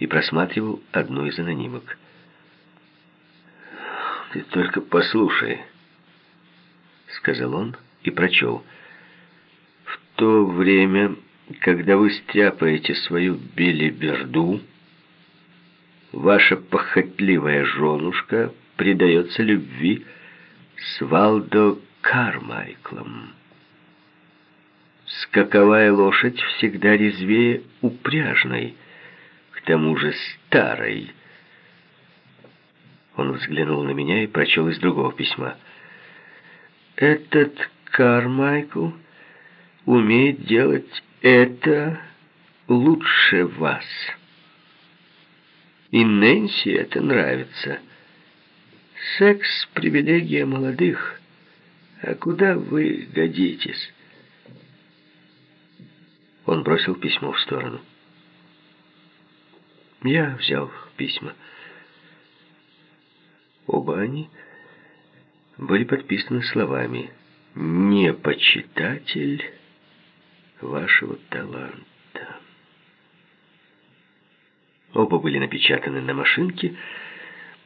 и просматривал одну из анонимок. «Ты только послушай», — сказал он и прочел. «В то время, когда вы стряпаете свою белиберду, ваша похотливая женушка предается любви с Валдо Кармайклом. Скаковая лошадь всегда резвее упряжной, к тому же старой. Он взглянул на меня и прочел из другого письма. «Этот Кармайкл умеет делать это лучше вас. И Нэнси это нравится. Секс — привилегия молодых. А куда вы годитесь?» Он бросил письмо в сторону. Я взял письма. Оба они были подписаны словами «Не почитатель вашего таланта». Оба были напечатаны на машинке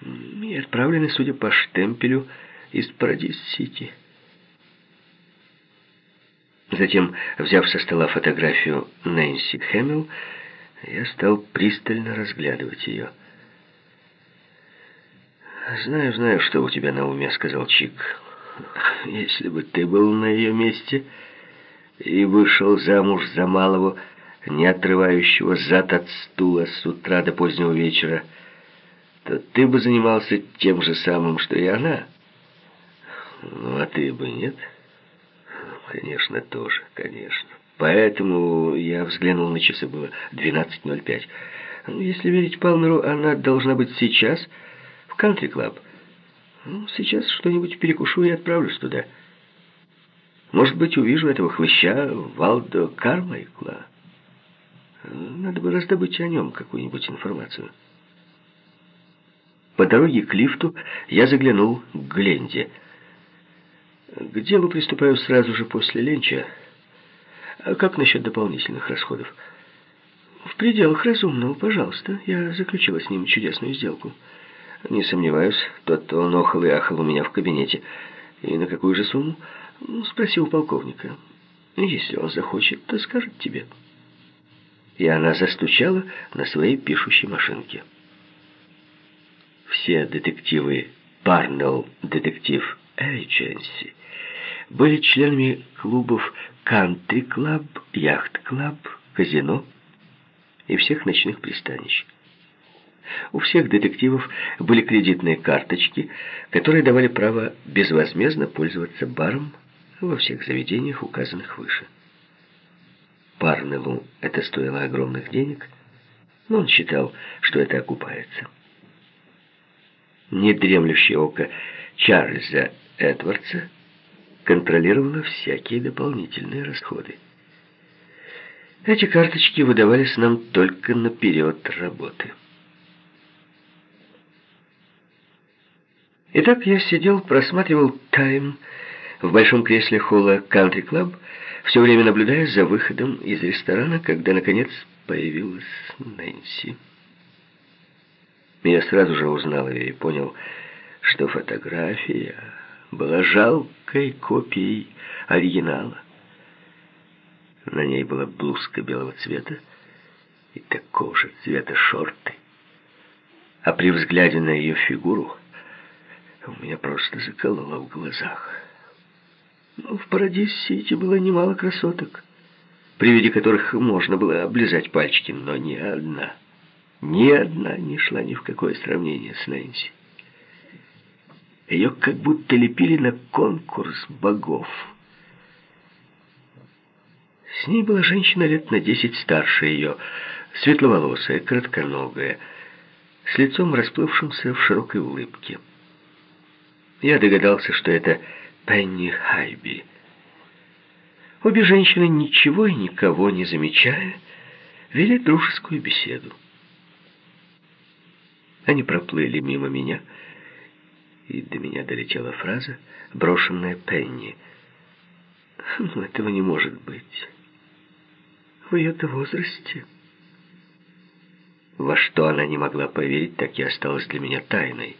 и отправлены, судя по штемпелю, из Парадис-Сити. Затем, взяв со стола фотографию Нэнси Хэмилл, я стал пристально разглядывать ее. «Знаю, знаю, что у тебя на уме», — сказал Чик. «Если бы ты был на ее месте и вышел замуж за малого, не отрывающего зад от стула с утра до позднего вечера, то ты бы занимался тем же самым, что и она. Ну, а ты бы нет?» «Конечно, тоже, конечно». Поэтому я взглянул на часы, было 12.05. Ну, если верить Палмеру, она должна быть сейчас в кантри-клаб. Ну, сейчас что-нибудь перекушу и отправлюсь туда. Может быть, увижу этого хлыща Валдо Кармайкла. Надо бы раздобыть о нем какую-нибудь информацию. По дороге к лифту я заглянул к Гленде. К делу приступаю сразу же после ленча. А как насчет дополнительных расходов? В пределах разумного, пожалуйста. Я заключила с ним чудесную сделку. Не сомневаюсь, тот он охал и ахал у меня в кабинете. И на какую же сумму? Ну, спроси у полковника. Если он захочет, то скажет тебе. И она застучала на своей пишущей машинке. Все детективы Парнелл Детектив Agency были членами клубов кантри-клаб, яхт-клаб, казино и всех ночных пристанищ. У всех детективов были кредитные карточки, которые давали право безвозмездно пользоваться баром во всех заведениях, указанных выше. Парнеллу это стоило огромных денег, но он считал, что это окупается. Недремлющее око Чарльза Эдвардса контролировала всякие дополнительные расходы. Эти карточки выдавались нам только на период работы. Итак, я сидел, просматривал «Тайм» в большом кресле холла «Country Club», все время наблюдая за выходом из ресторана, когда, наконец, появилась Нэнси. Я сразу же узнал ее и понял, что фотография была жалкой копией оригинала. На ней была блузка белого цвета и такого же цвета шорты. А при взгляде на ее фигуру у меня просто закололо в глазах. Ну, в Парадис-Сити было немало красоток, при виде которых можно было облизать пальчики, но ни одна, ни одна не шла ни в какое сравнение с Нэнси. Ее как будто лепили на конкурс богов. С ней была женщина лет на десять старше ее, светловолосая, коротконогая, с лицом расплывшимся в широкой улыбке. Я догадался, что это Пенни Хайби. Обе женщины, ничего и никого не замечая, вели дружескую беседу. Они проплыли мимо меня, и до меня долетела фраза, брошенная Пенни. «Ну, этого не может быть. В ее-то возрасте...» Во что она не могла поверить, так и осталось для меня тайной.